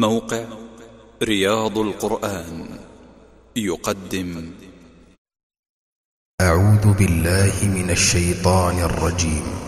موقع رياض القرآن يقدم. أعوذ بالله من الشيطان الرجيم.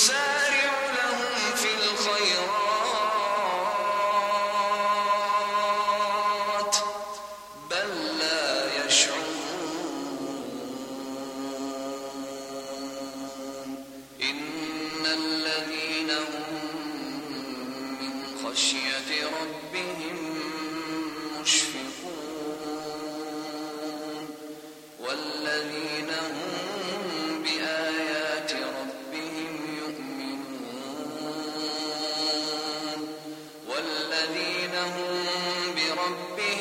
say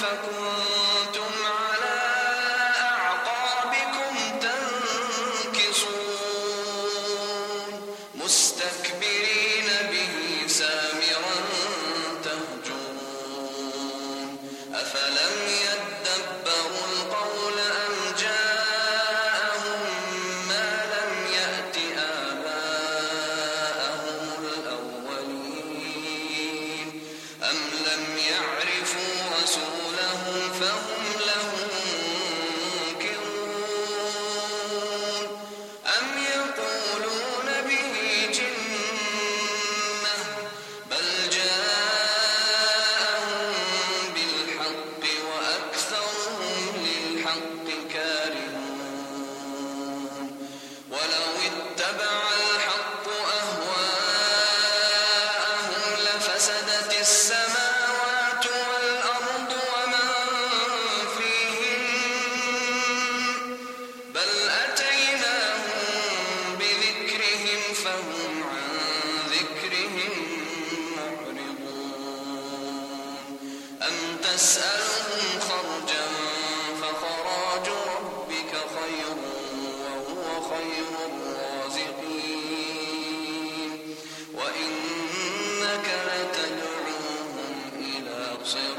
فكنت الصراط